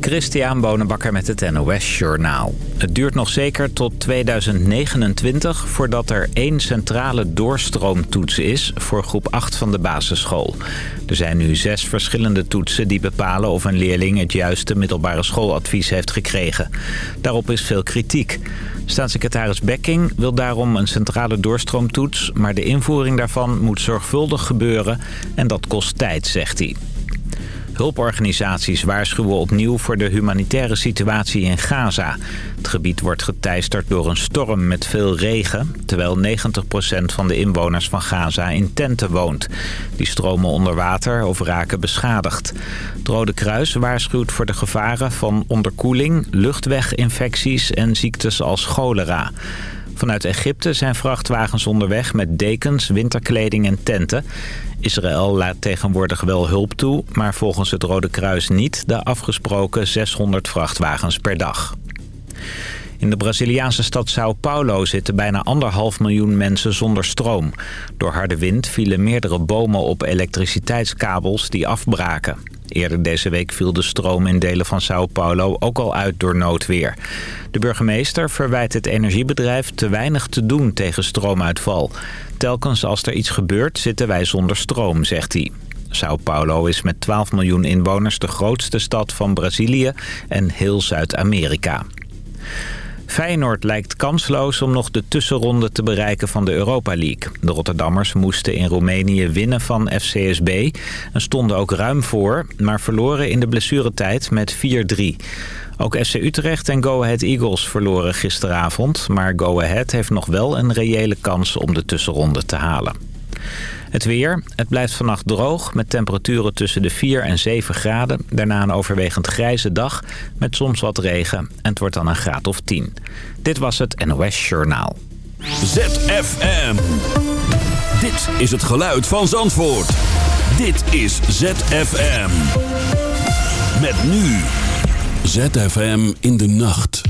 Christian Bonenbakker met het NOS Journaal. Het duurt nog zeker tot 2029 voordat er één centrale doorstroomtoets is voor groep 8 van de basisschool. Er zijn nu zes verschillende toetsen die bepalen of een leerling het juiste middelbare schooladvies heeft gekregen. Daarop is veel kritiek. Staatssecretaris Bekking wil daarom een centrale doorstroomtoets... maar de invoering daarvan moet zorgvuldig gebeuren en dat kost tijd, zegt hij. Hulporganisaties waarschuwen opnieuw voor de humanitaire situatie in Gaza. Het gebied wordt geteisterd door een storm met veel regen... terwijl 90% van de inwoners van Gaza in tenten woont. Die stromen onder water of raken beschadigd. Het Rode Kruis waarschuwt voor de gevaren van onderkoeling, luchtweginfecties en ziektes als cholera. Vanuit Egypte zijn vrachtwagens onderweg met dekens, winterkleding en tenten. Israël laat tegenwoordig wel hulp toe, maar volgens het Rode Kruis niet de afgesproken 600 vrachtwagens per dag. In de Braziliaanse stad Sao Paulo zitten bijna anderhalf miljoen mensen zonder stroom. Door harde wind vielen meerdere bomen op elektriciteitskabels die afbraken. Eerder deze week viel de stroom in delen van Sao Paulo ook al uit door noodweer. De burgemeester verwijt het energiebedrijf te weinig te doen tegen stroomuitval. Telkens als er iets gebeurt zitten wij zonder stroom, zegt hij. Sao Paulo is met 12 miljoen inwoners de grootste stad van Brazilië en heel Zuid-Amerika. Feyenoord lijkt kansloos om nog de tussenronde te bereiken van de Europa League. De Rotterdammers moesten in Roemenië winnen van FCSB en stonden ook ruim voor, maar verloren in de blessuretijd met 4-3. Ook FC Utrecht en Go Ahead Eagles verloren gisteravond, maar Go Ahead heeft nog wel een reële kans om de tussenronde te halen. Het weer. Het blijft vannacht droog met temperaturen tussen de 4 en 7 graden. Daarna een overwegend grijze dag met soms wat regen. En het wordt dan een graad of 10. Dit was het NOS Journaal. ZFM. Dit is het geluid van Zandvoort. Dit is ZFM. Met nu. ZFM in de nacht.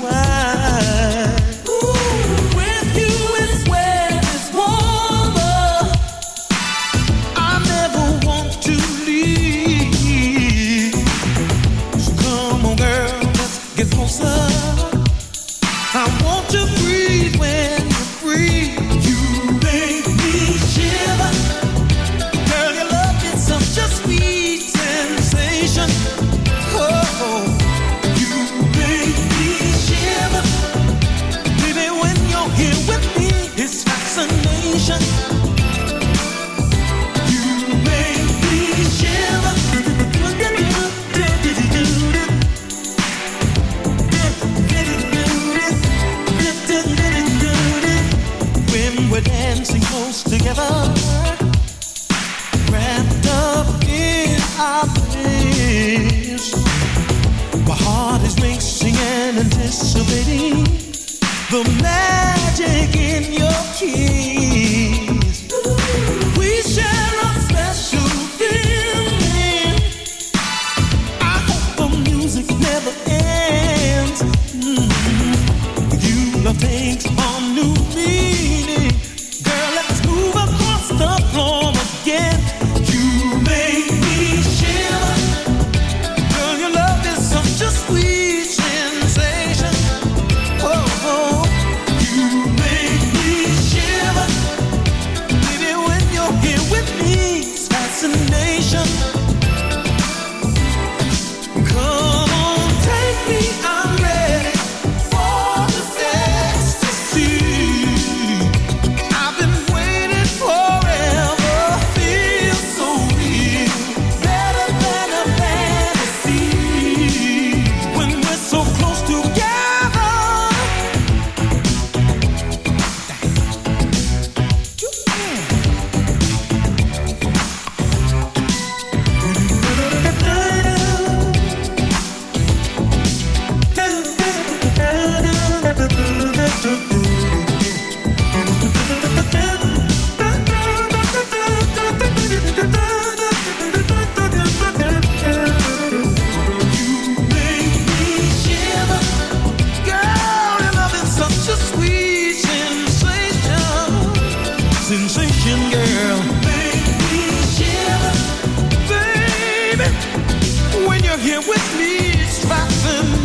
why. were dancing close together, wrapped up in our bliss. My heart is racing and anticipating the magic in your kiss. with me, it's driving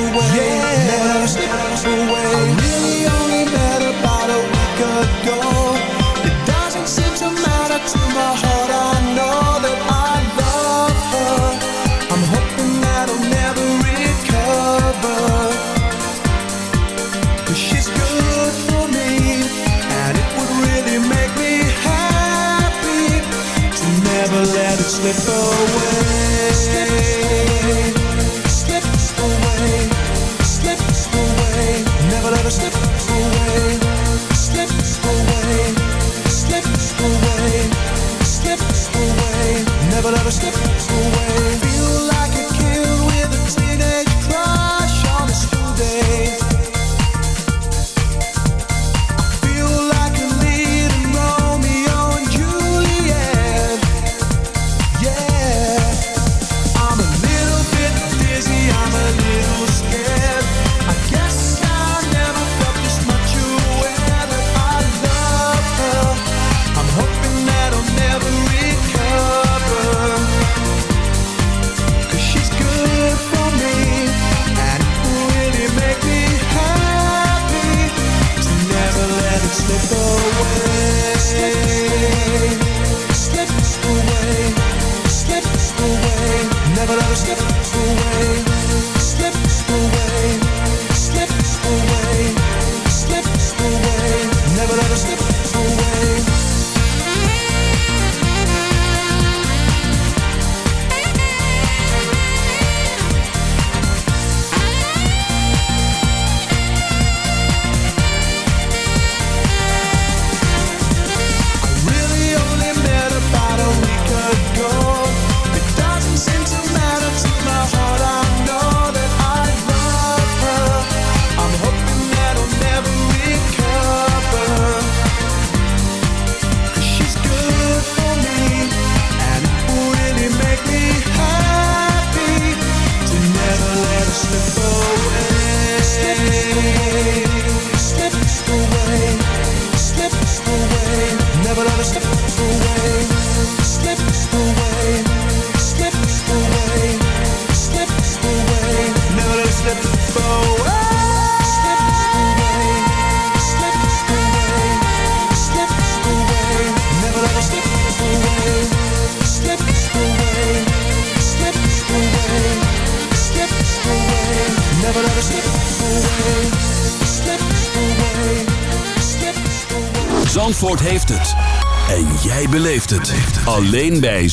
away. Away. I really only met about a week ago.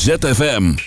ZFM.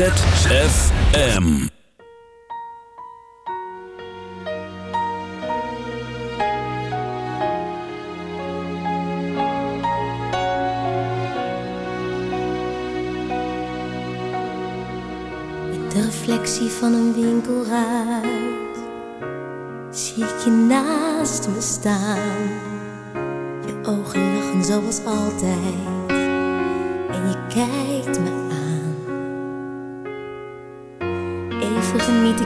ZFM. de reflectie van een winkelruit zie ik je naast me staan. Je ogen lachen zoals altijd en je kijkt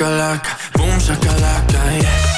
shakalaka, boom shakalaka, yeah.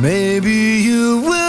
Maybe you will.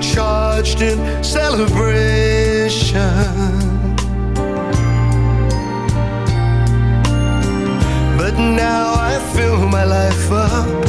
charged in celebration. But now I fill my life up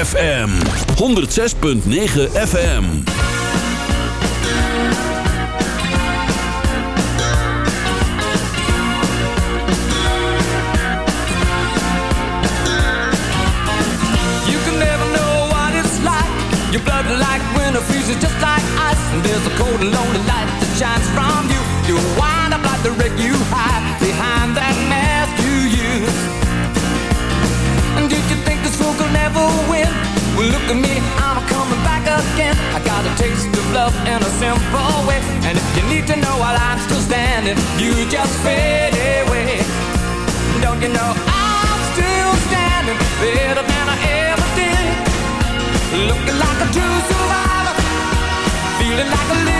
Fm 106.9 FM. you just fade away. Don't you know I'm still standing better than I ever did? Looking like a true survivor, feeling like a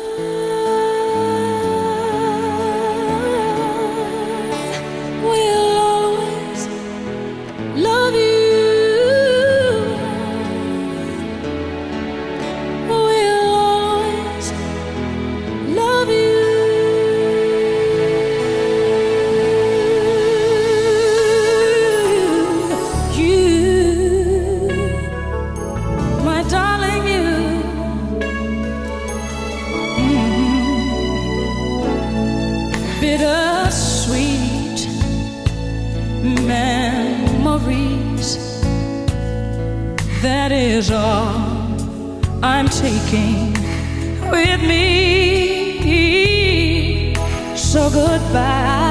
I'm taking with me. So goodbye.